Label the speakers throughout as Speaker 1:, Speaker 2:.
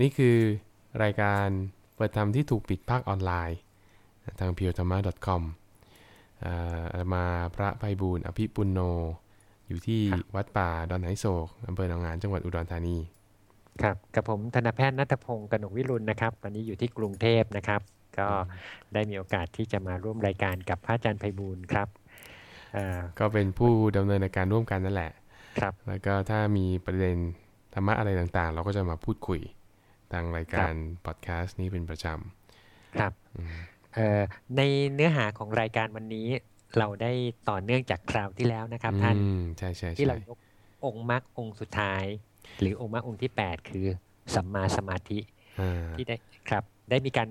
Speaker 1: นี่คือรายการเปิดธรรมที่ถูกปิดภาคออนไลน์ ทาง p u r e t h a m a c o m มาพระไพบูลอภิปุณโน อยู่ที่วัดป่าดอนไหโศกอำเภอหนองงานจังหวัดอุดรธานี
Speaker 2: ครับกับผมธนแพทย์นัทพงศ์กนกวิรุณนะครับวันนี้อยู่ที่กรุงเทพนะครับ ก็ได้มีโอกาสที่จะมาร่วมรายการกับพระอาจารย์ไพบูลครับ
Speaker 1: ก็เป็นผู้ดำเนินในการร่วมกันนั่นแหละ
Speaker 2: ครับ
Speaker 1: แล้วก็ถ้ามีประเด็นธรรมะอะไรต่างๆ เราก็จะมาพูดคุย ทางรายการพอดแคสต์นี้เป็นประจำ
Speaker 2: ครับในเนื้อหาของรายการวันนี้เราได้ต่อเนื่องจากคราวที่แล้วนะครับ ท่าน
Speaker 1: ใช่ใช่
Speaker 2: ที่เรายกองค์มรรคองค์สุดท้าย หรือองค์มรรคองค์ที่แปดคือสัมมาสมาธิที่ได้ครับ ได้มีการ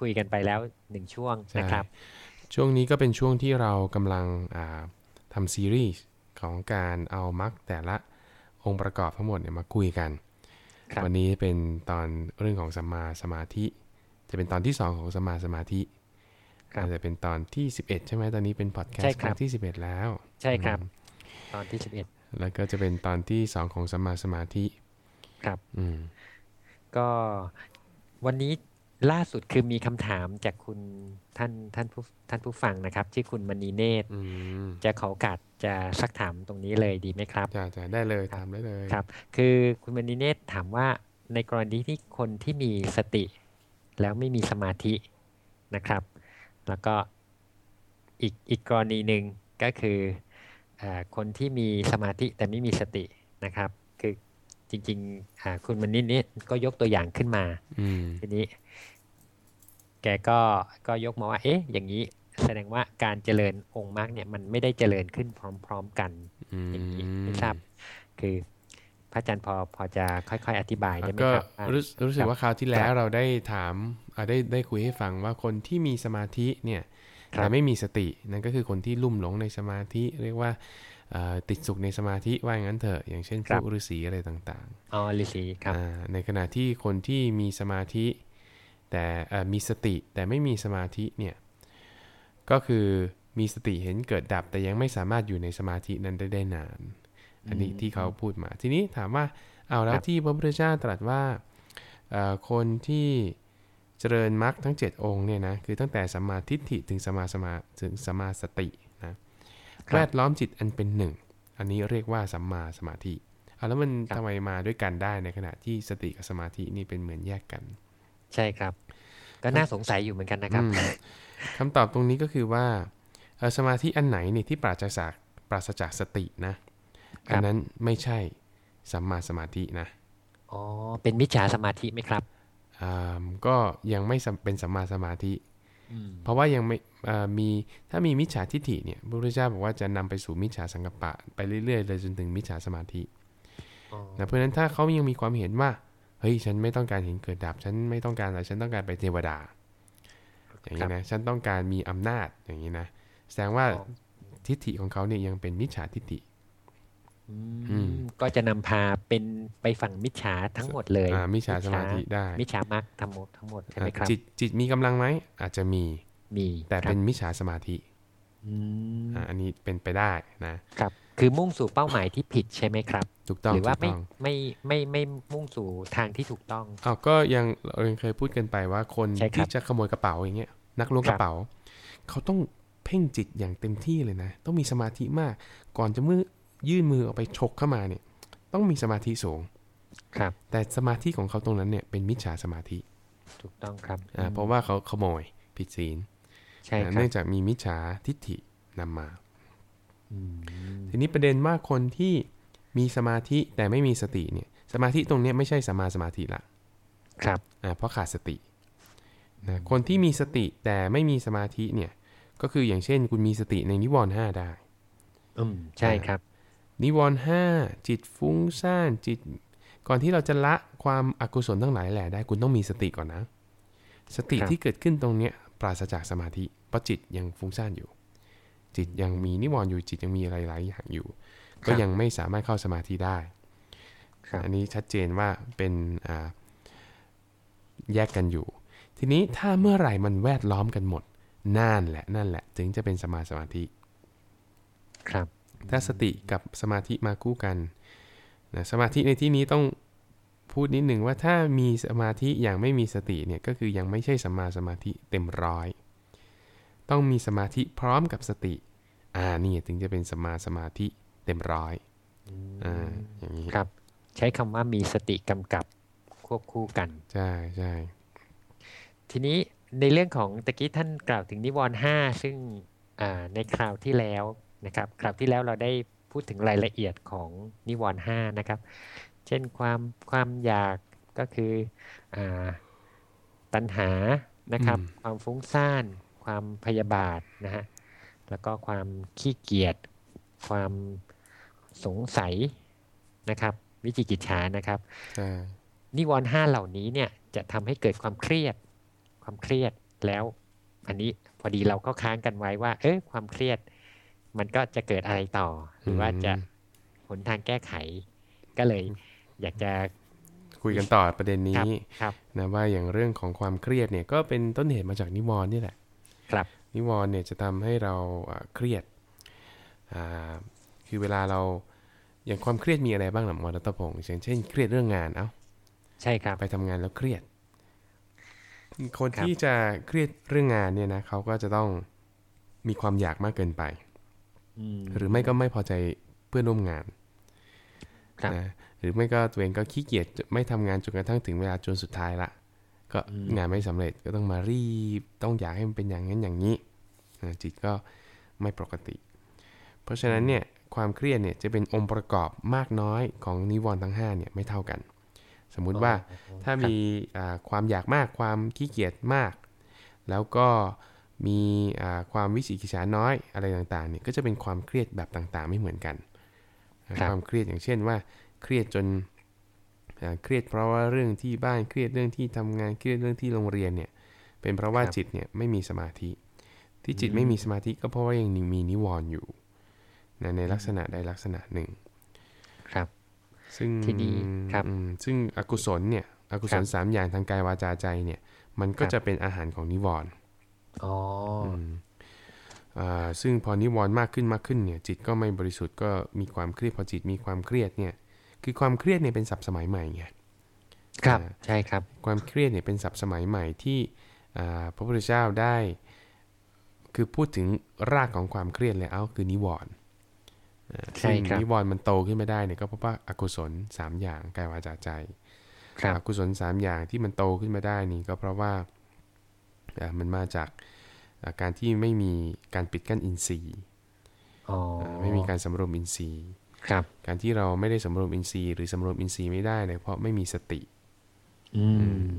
Speaker 2: คุยกันไปแล้วหนึ่งช่วงนะครับ
Speaker 1: ช่วงนี้ก็เป็นช่วงที่เรากำลังทำซีรีส์ของการเอามรรคแต่ละองค์ประกอบทั้งหมดเนี่ยมาคุยกัน วันนี้เป็นตอนเรื่องของสัมมาสมาธิ จะเป็นตอนที่สองของสัมมาสมาธิอาจจะเป็นตอนที่สิบเอ็ดใช่ไหมตอนนี้เป็นพอดแคสต์ครั้งที่สิบเอ็ดแล้ว
Speaker 2: ใช่ครับ ตอนที่สิบเอ็ด
Speaker 1: แล้วก็จะเป็นตอนที่สองของสัมมาสมาธิ
Speaker 2: ครับ
Speaker 1: อืม
Speaker 2: ก็วันนี้ล่าสุดคือมีคำถามจากคุณท่านท่านผู้ท่านผู้ฟังนะครับ ที่คุณมณีเนตรจะเขากัด จะสักถามตรงนี้เลยดีไหมครับ
Speaker 1: จะจะได้เลยถามได้เลย
Speaker 2: ครับ คือคุณมณีเนตรถามว่าในกรณีที่คนที่มีสติ แล้วไม่มีสมาธินะครับ แล้วก็อีกอีกกรณีหนึ่งก็คืออคนที่มีสมาธิแต่ไม่มีสตินะครับ คือจริงๆคุณมณีนี้ก็ยกตัวอย่างขึ้นมาทีนี้ แกก็ก็ยกมาว่า เอ๊ะ อย่างนี้ แสดงว่าการเจริญองค์มรรคเนี่ยมันไม่ได้เจริญขึ้นพร้อม ๆ กันอย่างนี้ไม่ทราบคือพระอาจารย์พอพอจะค่อย ๆ อธิบายได้ไหมครับ
Speaker 1: ก็รู้สึกว่าคราวที่แล้วเราได้ถามได้ได้คุยให้ฟังว่าคนที่มีสมาธิเนี่ยแต่ไม่มีสตินั่นก็คือคนที่ลุ่มหลงในสมาธิเรียกว่าติดสุขในสมาธิว่าอย่างนั้นเถอะอย่างเช่นพวกฤาษีอะไรต่าง
Speaker 2: ๆอ๋อฤาษีครับ
Speaker 1: ในขณะที่คนที่มีสมาธิ แต่มีสติแต่ไม่มีสมาธิเนี่ย ก็คือมีสติเห็นเกิดดับ แต่ยังไม่สามารถอยู่ในสมาธินั้นได้ได้นาน อันนี้ที่เขาพูดมา ทีนี้ถามว่าเอาแล้วที่พระพุทธเจ้าตรัสว่าคนที่เจริญมรรคทั้ง 7 องค์เนี่ยนะคือตั้งแต่สัมมาทิฏฐิถึงสมาสมาถึงสมาสตินะแวดล้อมจิตอันเป็นหนึ่ง อันนี้เรียกว่าสัมมาสมาธิเอาแล้วมันทำไมมาด้วยกันได้ในขณะที่สติกับสมาธินี่เป็นเหมือนแยกกัน
Speaker 2: ใช่ครับ ก็น่าสงสัยอยู่เหมือนกันนะครับ
Speaker 1: คำตอบตรงนี้ก็คือว่าสมาธิอันไหนนี่ที่ปราศจากปราศจากสตินะ อันนั้นไม่ใช่สัมมาสมาธินะ
Speaker 2: อ๋อเป็นมิจฉาสมาธิไหมครับ
Speaker 1: ก็ยังไม่เป็นสัมมาสมาธิ เพราะว่ายังไม่มีถ้ามีมิจฉาทิฏฐิเนี่ยพระพุทธเจ้าบอกว่าจะนำไปสู่มิจฉาสังกปะ ไปเรื่อยๆเลยจนถึงมิจฉาสมาธิเพราะฉะนั้นถ้าเขายังมีความเห็นว่าเฮ้ยฉันไม่ต้องการเห็นเกิดดับฉันไม่ต้องการอะไรฉันต้องการไปเทวดา อย่างนี้นะฉันต้องการมีอำนาจอย่างนี้นะแสดงว่าทิฏฐิของเขาเนี่ยยังเป็นมิจฉาทิฏฐิ
Speaker 2: ก็จะนำพาเป็นไปฝั่งมิจฉาทั้งหมดเลย
Speaker 1: มิจฉาสมาธิได้
Speaker 2: มิจฉามรรคทั้งหมดทั้งหมดใช่ไหมครับ
Speaker 1: จิตจิตมีกำลังไหมอาจจะมี
Speaker 2: มี
Speaker 1: แต่เป็นมิจฉาสมาธิอันนี้เป็นไปได้นะ
Speaker 2: ครับ คือมุ่งสู่เป้าหมายที่ผิดใช่ไหมครับ
Speaker 1: ถูกต้อง
Speaker 2: หรือว่าไม่ไม่ไม่ไม่มุ่งสู่ทางที่ถูกต้อง
Speaker 1: อ้าวก็ยังเรายังเคยพูดกันไปว่าคนที่จะขโมยกระเป๋าอย่างเงี้ย นักล้วงกระเป๋า เขาต้องเพ่งจิตอย่างเต็มที่เลยนะ ต้องมีสมาธิมาก ก่อนจะมือยื่นมือออกไปฉกเข้ามาเนี่ย ต้องมีสมาธิสูง
Speaker 2: ครับ
Speaker 1: แต่สมาธิของเขาตรงนั้นเนี่ยเป็นมิจฉาสมาธิ
Speaker 2: ถูกต้องครับ
Speaker 1: อ่าเพราะว่าเขาขโมยผิดศีล
Speaker 2: ใช่
Speaker 1: เนื่องจากมีมิจฉาทิฏฐินำมาทีนี้ประเด็นว่าคนที่มีสมาธิแต่ไม่มีสติเนี่ย สมาธิตรงนี้ไม่ใช่สมาสมาธิละ
Speaker 2: ครับ
Speaker 1: อ่าเพราะขาดสติ นะคนที่มีสติแต่ไม่มีสมาธิเนี่ย ก็คืออย่างเช่น คุณมีสติในนิวรณ์ห้าได้
Speaker 2: อืมใช่ครับ
Speaker 1: นิวรณ์ห้าจิตฟุ้งซ่านจิต ก่อนที่เราจะละความอกุศลทั้งหลายแหละได้ คุณต้องมีสติก่อนนะ สติที่เกิดขึ้นตรงเนี้ยปราศจากสมาธิเพราะจิตยังฟุ้งซ่านอยู่ จิตยังมีนิวรณ์อยู่จิตยังมีอะไรหลายอย่างอยู่ ก็ยังไม่สามารถเข้าสมาธิได้อันนี้ชัดเจนว่าเป็นแยกกันอยู่ ทีนี้ถ้าเมื่อไหร่มันแวดล้อมกันหมดนั่นแหละนั่นแหละ ถึงจะเป็นสมาสมาธิ
Speaker 2: ครับ
Speaker 1: ถ้าสติกับสมาธิมาคู่กันนะสมาธิในที่นี้ต้องพูดนิดหนึ่งว่าถ้ามีสมาธิอย่างไม่มีสติเนี่ยก็คือยังไม่ใช่สัมมาสมาธิเต็มร้อย ต้องมีสมาธิพร้อมกับสติ อ่านี่ถึงจะเป็นสัมมาสมาธิเต็มร้อยอ่าอย่างนี้
Speaker 2: ครับ ใช้คำว่ามีสติกำกับควบคู่กัน
Speaker 1: ใช่ใช่
Speaker 2: ทีนี้ในเรื่องของตะกี้ท่านกล่าวถึงนิวรณ์ห้าซึ่งอ่าในคราวที่แล้วนะครับคราวที่แล้วเราได้พูดถึงรายละเอียดของนิวรณ์ห้านะครับ เช่นความความอยากก็คืออาตัณหานะครับความฟุ้งซ่าน ความพยาบาทนะฮะแล้วก็ความขี้เกียจความสงสัยนะครับ วิจิกิจฉานะครับ
Speaker 1: ใช่
Speaker 2: นิวรณ์ห้าเหล่านี้เนี่ยจะทำให้เกิดความเครียด ความเครียดแล้ว อันนี้พอดีเราก็ค้างกันไว้ว่า เออความเครียด มันก็จะเกิดอะไรต่อ หรือว่าจะหนทางแก้ไข ก็เลย อยากจะ
Speaker 1: คุยกันต่อประเด็น
Speaker 2: ครับ
Speaker 1: นี้
Speaker 2: ครับ
Speaker 1: นะว่าอย่างเรื่องของความเครียดเนี่ยก็เป็นต้นเหตุมาจากนิวรณ์นี่แหละ
Speaker 2: ครับ
Speaker 1: นิวรณ์เนี่ยจะทำให้เราอ่าเครียดอ่าคือเวลาเราอย่างความเครียดมีอะไรบ้างหล่ะหมอรัตพงศ์อย่างเช่นเครียดเรื่องงานเอ้า
Speaker 2: ใช่ครับ
Speaker 1: ไปทำงานแล้วเครียด คน
Speaker 2: ครับ
Speaker 1: ที่จะเครียดเรื่องงานเนี่ยนะเขาก็จะต้องมีความอยากมากเกินไป
Speaker 2: อืม
Speaker 1: หรือไม่ก็ไม่พอใจเพื่อนร่วมงาน
Speaker 2: ครับ
Speaker 1: นะหรือไม่ก็ตัวเองก็ขี้เกียจไม่ทำงานจนกระทั่งถึงเวลาจนสุดท้ายละก็งานไม่สำเร็จก็ต้องมารีบต้องอยากให้มันเป็นอย่างนั้นอย่างนี้นะจิตก็ไม่ปกติ เพราะฉะนั้นเนี่ยความเครียดเนี่ยจะเป็นองค์ประกอบมากน้อยของนิวรณ์ทั้ง5เนี่ยไม่เท่ากัน สมมุติว่าถ้ามีอ่าความอยากมากความขี้เกียจมาก แล้วก็มีอ่าความวิจิกิจฉาน้อยอะไรต่างๆเนี่ยก็จะเป็นความเครียดแบบต่างๆ ไม่เหมือนกัน
Speaker 2: ครับ
Speaker 1: ความเครียดอย่างเช่นว่าเครียดจนอ่าเครียดเพราะว่าเรื่องที่บ้านเครียดเรื่องที่ทำงานเครียดเรื่องที่โรงเรียนเนี่ยเป็นเพราะว่า
Speaker 2: ครับ
Speaker 1: จิตเนี่ยไม่มีสมาธิ ที่จิตไม่มีสมาธิก็เพราะว่ายังมีนิวรณ์อยู่นะในลักษณะใดลักษณะหนึ่ง
Speaker 2: ครับ
Speaker 1: ซึ่ง
Speaker 2: ทีนี้ครับ
Speaker 1: อืมซึ่งอกุศลเนี่ยอกุศล
Speaker 2: ครับ
Speaker 1: สามอย่างทางกายวาจาใจเนี่ย มันก็
Speaker 2: ครับ
Speaker 1: จะเป็นอาหารของนิวรณ์
Speaker 2: อ๋ออ
Speaker 1: อ่าซึ่งพอนิวรณ์มากขึ้นมากขึ้นเนี่ย จิตก็ไม่บริสุทธิ์ก็มีความเครียดพอจิตมีความเครียดเนี่ย คือความเครียดเนี่ยเป็นศัพท์สมัยใหม่ไง
Speaker 2: ครับ
Speaker 1: อ่า
Speaker 2: ใช่ครับ
Speaker 1: ความเครียดเนี่ยเป็นศัพท์สมัยใหม่ที่อ่าพระพุทธเจ้าได้ คือพูดถึงรากของความเครียดเลยเอาคือนิวรณ์อ่า
Speaker 2: ใช่
Speaker 1: ซึ่ง
Speaker 2: ครับ
Speaker 1: นิวรณ์มันโตขึ้นไม่ได้เนี่ยก็เพราะว่าอกุศลสามอย่างกายวาจาใจ
Speaker 2: ครับ
Speaker 1: อกุศลสามอย่างที่มันโตขึ้นมาได้นี่ก็เพราะว่าอ่ามันมาจากอ่าการที่ไม่มีการปิดกั้นอินทรีย์
Speaker 2: อ๋อ
Speaker 1: อ่าไม่มีการสำรวมอินทรีย์
Speaker 2: ครับ
Speaker 1: การที่เราไม่ได้สำรวมอินทรีย์ หรือสำรวมอินทรีย์ไม่ได้เนี่ยเพราะไม่มีสติ
Speaker 2: อืม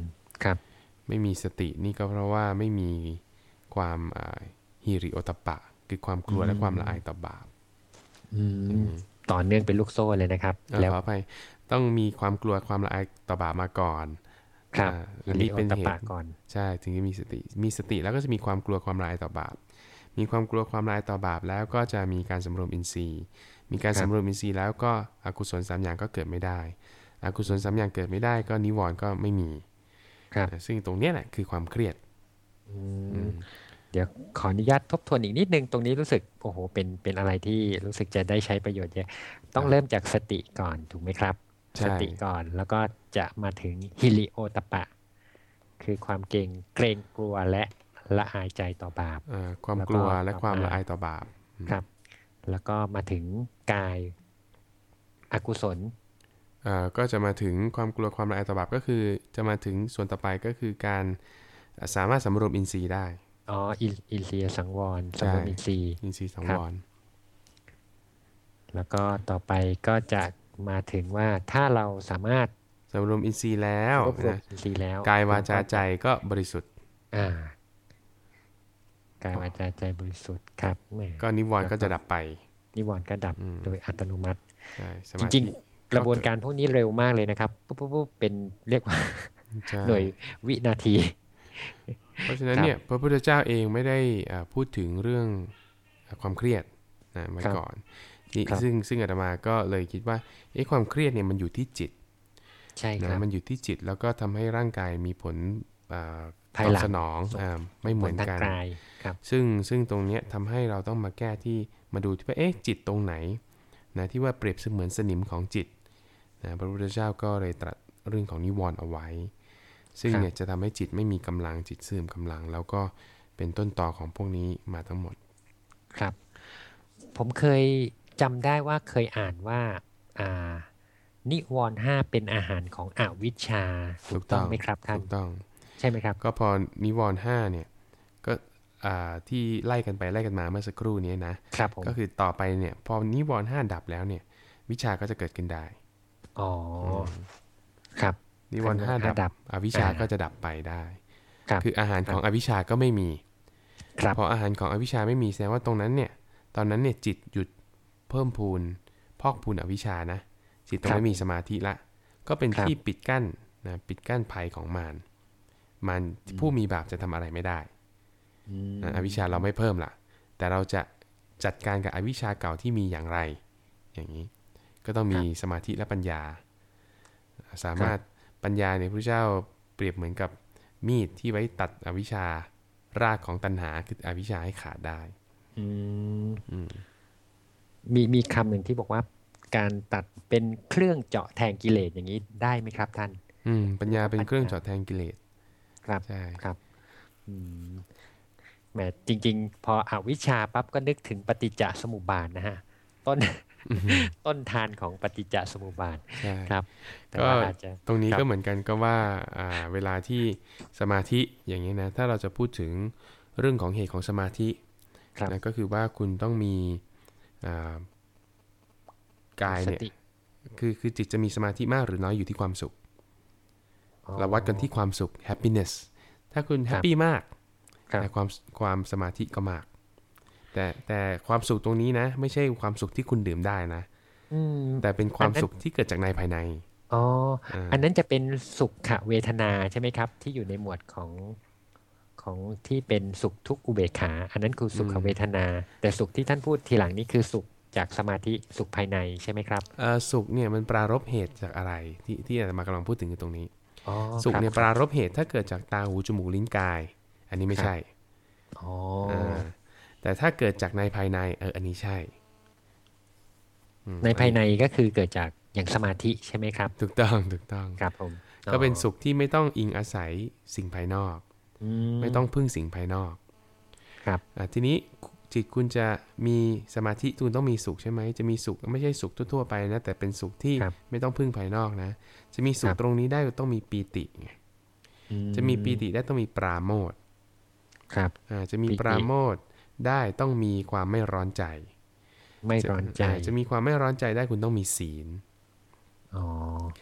Speaker 2: ครับ
Speaker 1: ไม่มีสตินี่ก็เพราะว่าไม่มีความฮิริโอตปปะคือความกลัวและความละอายต่อบาป
Speaker 2: อืม ต่อเนื่องเป็นลูกโซ่เลยนะครับ
Speaker 1: เอ่อ
Speaker 2: แล้ว
Speaker 1: ขออภัยต้องมีความกลัวความละอายต่อบาปมาก่อน
Speaker 2: ครับ
Speaker 1: อ่า
Speaker 2: ฮิ
Speaker 1: อัน
Speaker 2: ริ
Speaker 1: นี้
Speaker 2: โอ
Speaker 1: เป็น
Speaker 2: ต
Speaker 1: เห
Speaker 2: ปะ
Speaker 1: ตุ
Speaker 2: ก่อน
Speaker 1: ใช่ถึงจะมีสติ มีสติแล้วก็จะมีความกลัวความละอายต่อบาป มีความกลัวความละอายต่อบาป แล้วก็จะมีการสำรวมอินทรีย์ มีการ
Speaker 2: ครับ
Speaker 1: สำรวมอินทรีย์แล้วก็อกุศลสามอย่างก็เกิดไม่ได้อกุศลสามอย่างเกิดไม่ได้ก็นิวรณ์ก็ไม่มี
Speaker 2: ครับ
Speaker 1: อ่าซึ่งตรงเนี้ยแหละคือความเครียด
Speaker 2: อืม เดี๋ยวขออนุญาตทบทวนอีกนิดนึงตรงนี้รู้สึกโอ้โหเป็นเป็นอะไรที่รู้สึกจะได้ใช้ประโยชน์เยอะต้องเริ่มจากสติก่อนถูกไหมครับ
Speaker 1: ใช่
Speaker 2: สติก่อนแล้วก็จะมาถึงฮิริโอตปะ คือความเกรงเกรงกลัวและละอายใจต่อบาป
Speaker 1: อ่าความ
Speaker 2: แล้วก็
Speaker 1: กลัวและ
Speaker 2: ต่อ
Speaker 1: ความ
Speaker 2: มา
Speaker 1: ละอายต่อบาป
Speaker 2: ครับ แล้วก็มาถึงกายอกุศล
Speaker 1: อ่าก็จะมาถึงความกลัวความละอายต่อบาปก็คือ จะมาถึงส่วนต่อไปก็คือการอ่าสามารถสำรวมอินทรีย์ได้
Speaker 2: อ๋ออินอินทรียสังวร
Speaker 1: ใช่
Speaker 2: สำรวมอินทรีย์
Speaker 1: อินทรีย์สัง
Speaker 2: ครับ
Speaker 1: วร
Speaker 2: แล้วก็ต่อไปก็จะมาถึงว่าถ้าเราสามารถ
Speaker 1: สำรวมอินทรีย์แล้ว
Speaker 2: รวบรวม
Speaker 1: นะ
Speaker 2: อินทรีย์แล้ว
Speaker 1: กายวาจาใจก็บริสุทธิ์
Speaker 2: อ่ากายวาจาใจบริสุทธิ์ครับแหม
Speaker 1: ก็นิวรณ์ก็จะดับไป
Speaker 2: นิวรณ์ก็ดับ
Speaker 1: อืม
Speaker 2: โดยอัตโนมัติ
Speaker 1: ใช่ส
Speaker 2: จ
Speaker 1: มาธิ
Speaker 2: ริงๆ กระบวนการพวกนี้เร็วมากเลยนะครับปุ๊บปุ๊บปุ๊บเป็นเรียกว่า
Speaker 1: ใช่
Speaker 2: หน่วยวินาที
Speaker 1: เพราะฉะนั้น
Speaker 2: ครับ
Speaker 1: เนี่ยพระพุทธเจ้าเองไม่ได้อ่าพูดถึงเรื่องอ่าความเครียดนะมา
Speaker 2: ครับ
Speaker 1: ก่อนนี่
Speaker 2: ครับ
Speaker 1: ซึ่งซึ่งอาตมาก็เลยคิดว่าเอ๊ะความเครียดเนี่ยมันอยู่ที่จิต
Speaker 2: ใช่ค
Speaker 1: นะ
Speaker 2: รับ
Speaker 1: มันอยู่ที่จิตแล้วก็ทำให้ร่างกายมีผลอ่า
Speaker 2: ภาย
Speaker 1: ตอบ
Speaker 2: หลัง
Speaker 1: สนองอ่าไม่เหมือน
Speaker 2: ผลทาง
Speaker 1: กัน
Speaker 2: กายครับ
Speaker 1: ซึ่งซึ่งตรงเนี้ยทำให้เราต้องมาแก้ที่มาดูที่ว่าเอ๊ะจิตตรงไหนนะที่ว่าเปรียบเสมือนสนิมของจิตนะพระพุทธเจ้าก็เลยตรัสเรื่องของนิวรณ์เอาไว้ ซึ่ง
Speaker 2: ครับ
Speaker 1: เนี่ยจะทำให้จิตไม่มีกำลังจิตเสื่อมกำลัง แล้วก็เป็นต้นตอของพวกนี้มาทั้งหมด
Speaker 2: ครับ ผมเคยจำได้ว่าเคยอ่านว่าอ่านิวรณ์ห้าเป็นอาหารของอวิชชาถูกต้องไหมครับท่าน
Speaker 1: ถูกต้อง
Speaker 2: ใช่ไหมครับ
Speaker 1: ก็พอนิวรณ์ห้าเนี่ยก็อ่าที่ไล่กันไปไล่กันมาเมื่อสักครู่นี้นะครับ
Speaker 2: ผม
Speaker 1: ก็คือต่อไปเนี่ย พอนิวรณ์ห้าดับแล้วเนี่ย วิชาก็จะเกิดขึ้นได้
Speaker 2: อ๋ออครับ
Speaker 1: นิวรณ์ห้า
Speaker 2: ห้าดั
Speaker 1: ดั
Speaker 2: บ
Speaker 1: บอวิชา
Speaker 2: อ่า
Speaker 1: ก็จะดับไปได้
Speaker 2: ครับ
Speaker 1: คืออาหารของอวิชาก็ไม่มี
Speaker 2: ครับ
Speaker 1: พออาหารของอวิชชาไม่มีแสดงว่าตรงนั้นเนี่ย ตอนนั้นเนี่ยจิตหยุดเพิ่มพูน พอกพูนอวิชชานะ จิตตรงนั้นมีสมาธิละ ก็เป็น
Speaker 2: ครับ
Speaker 1: ที่ปิดกั้นนะปิดกั้นภัยของมารมารผู้มีบาปจะทำอะไรไม่ได้
Speaker 2: อืม
Speaker 1: นะอวิชชาเราไม่เพิ่มละแต่เราจะจัดการกับอวิชชาเก่าที่มีอย่างไร อย่างนี้ ก็ต้องมีสมาธิและปัญญา สามารถ ปัญญาเนี่ยพระเจ้าเปรียบเหมือนกับมีดที่ไว้ตัดอวิชชารากของตัณหาคืออวิชชาให้ขาดได้
Speaker 2: อืม
Speaker 1: อืม
Speaker 2: มีมีคำหนึ่งที่บอกว่า การตัดเป็นเครื่องเจาะแทงกิเลสอย่างนี้ได้ไหมครับ ท่าน
Speaker 1: อืม ปัญญาเป็นเครื่อง
Speaker 2: ปัญญา
Speaker 1: เจอดแทงกิเลส
Speaker 2: ครับ
Speaker 1: ใช่
Speaker 2: ครับอืมแหมจริง ๆ พออวิชชาปั๊บก็นึกถึงปฏิจจสมุปบาทนะฮะ ต้น ต้นทานของปฏิจจสมุปบาท
Speaker 1: ใช่
Speaker 2: ครับแต่
Speaker 1: ก็
Speaker 2: ว่าอาจจะ
Speaker 1: ตรงนี้
Speaker 2: ครับ
Speaker 1: ก็เหมือนกันก็ว่าอ่าเวลาที่สมาธิอย่างนี้นะถ้าเราจะพูดถึงเรื่องของเหตุของสมาธิ
Speaker 2: ครับ
Speaker 1: นะก็คือว่าคุณต้องมีอ่ากาย
Speaker 2: ส
Speaker 1: เนี่ย
Speaker 2: ติ
Speaker 1: คือคือจิตจะมีสมาธิมากหรือน้อยอยู่ที่ความสุข
Speaker 2: อ๋อ
Speaker 1: เราวัดกันที่ความสุข happiness ถ้าคุณแฮปปี้มาก
Speaker 2: ครับ
Speaker 1: แต่ความความสมาธิก็มาก แต่แต่ความสุขตรงนี้นะ ไม่ใช่ความสุขที่คุณดื่มได้นะ
Speaker 2: อืม
Speaker 1: แต่เป็นความ
Speaker 2: อันนั้น
Speaker 1: สุขที่เกิดจากในภายใน
Speaker 2: อ๋อ
Speaker 1: อ่า
Speaker 2: อันนั้นจะเป็นสุขเวทนาใช่ไหมครับ ที่อยู่ในหมวดของของที่เป็นสุขทุกข์อุเบกขา อันนั้นคือสุขเวทนา แต่สุขที่ท่านพูดทีหลังนี้คือสุขจากสมาธิสุขภายในใช่ไหมครับ
Speaker 1: เอ่อสุขเนี่ยมันปรารบเหตุจากอะไรที่ที่อาจารย์มากำลังพูดถึงอยู่ตรงนี้
Speaker 2: อ๋อ
Speaker 1: สุข
Speaker 2: ครับ
Speaker 1: เนี่ยปรารบเหตุถ้าเกิดจากตาหูจมูกลิ้นกาย อันนี้ไม่ใช่
Speaker 2: อ๋อา
Speaker 1: แต่ถ้าเกิดจากในภายในเอออันนี้ใช่อืม
Speaker 2: ในภายในก็คือเกิดจากอย่างสมาธิใช่ไหมครับ
Speaker 1: ถูกต้องถูกต้อง
Speaker 2: ครับผม
Speaker 1: ก็เป็นสุขที่ไม่ต้องอิงอาศัยสิ่งภายนอก
Speaker 2: อื
Speaker 1: ไม่ต้องพึ่งสิ่งภายนอก
Speaker 2: ครับ
Speaker 1: อะทีนี้จิตคุณจะมีสมาธิคุณต้องมีสุขใช่ไหมจะมีสุขไม่ใช่สุขทั่วๆไปนะแต่เป็นสุขที่
Speaker 2: ครับ
Speaker 1: ไม่ต้องพึ่งภายนอกนะ จะมีสุ
Speaker 2: ค
Speaker 1: ข
Speaker 2: รับ
Speaker 1: ตรงนี้ได้ก็ต้องมีปีติไง
Speaker 2: อื
Speaker 1: จะมีปีติได้ต้องมีปราโมทย์
Speaker 2: ครับ
Speaker 1: อ่าจะมี
Speaker 2: ปีติ
Speaker 1: ปราโมทย์ ได้ต้องมีความไม่ร้อนใจ
Speaker 2: ไม่ร้อนใจา
Speaker 1: จะมีความไม่ร้อนใจได้คุณต้องมีศีล
Speaker 2: อ๋อ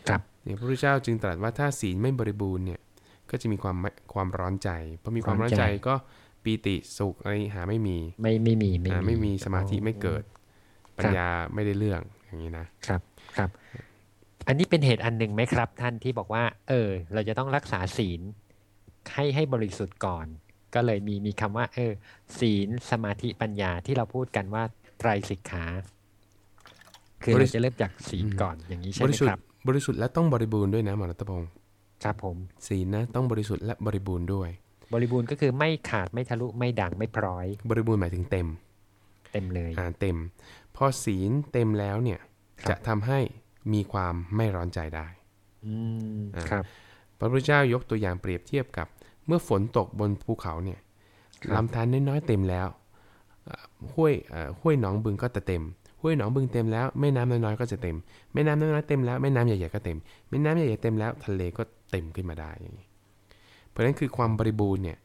Speaker 2: ครับ
Speaker 1: เนี่ยพระพุทธเจ้าจึงตรัสว่าถ้าศีลไม่บริบูรณ์เนี่ย ก็จะมีความไม่ความร้อนใจพอมีความร้อนใจก็ปีติสุขอะไรหาไม่มี
Speaker 2: ไม่ไม่มีไม่
Speaker 1: อ่า
Speaker 2: มี
Speaker 1: ไม่มีสมาธิ
Speaker 2: อ๋อ
Speaker 1: ไม่เกิด ปัญญาไม่ได้เรื่องอย่างนี้นะ
Speaker 2: ครับครับ อันนี้เป็นเหตุอันหนึ่งไหมครับ ท่านที่บอกว่า เออ เราจะต้องรักษาศีลให้ให้บริสุทธิ์ก่อน ก็เลยมีมีคำว่าเออศีลสมาธิปัญญาที่เราพูดกันว่าไตรสิกขา คือบ
Speaker 1: ริ
Speaker 2: เรา
Speaker 1: สุทธิ์
Speaker 2: จะเริ่มจากศีลก่อนอย่างนี้ใช่
Speaker 1: บ
Speaker 2: ไหม
Speaker 1: ริสุท
Speaker 2: ครับ
Speaker 1: ธิ์บริสุทธิ์และต้องบริบูรณ์ด้วยนะหมอรัตพงศ์
Speaker 2: ครับผม
Speaker 1: ศีลนะต้องบริสุทธิ์และบริบูรณ์ด้วย
Speaker 2: บริบูรณ์ก็คือไม่ขาดไม่ทะลุไม่ด่างไม่พร้อย
Speaker 1: บริบูรณ์หมายถึงเต็ม
Speaker 2: เต็มเลย
Speaker 1: อ่าเต็ม พอศีลเต็มแล้วเนี่ย
Speaker 2: ครับ
Speaker 1: จะทำให้มีความไม่ร้อนใจได้
Speaker 2: อืม
Speaker 1: อ่า
Speaker 2: ครับ
Speaker 1: พระพุทธเจ้ายกตัวอย่างเปรียบเทียบกับ เมื่อฝนตกบนภูเขาเนี่ย
Speaker 2: ครับ
Speaker 1: ลำธารน้อยๆเต็มแล้วอ่าห้วยเอ่อห้วยหนองบึงก็จะเต็ม ห้วยหนองบึงเต็มแล้วแม่น้ำน้อยๆก็จะเต็ม แม่น้ำน้อยๆเต็มแล้วแม่น้ำใหญ่ๆก็เต็ม แม่น้ำใหญ่ๆเต็มแล้วทะเลก็เต็มขึ้นมาได้อย่างนี้เพราะฉะนั้นคือความบริบูรณ์เนี่ย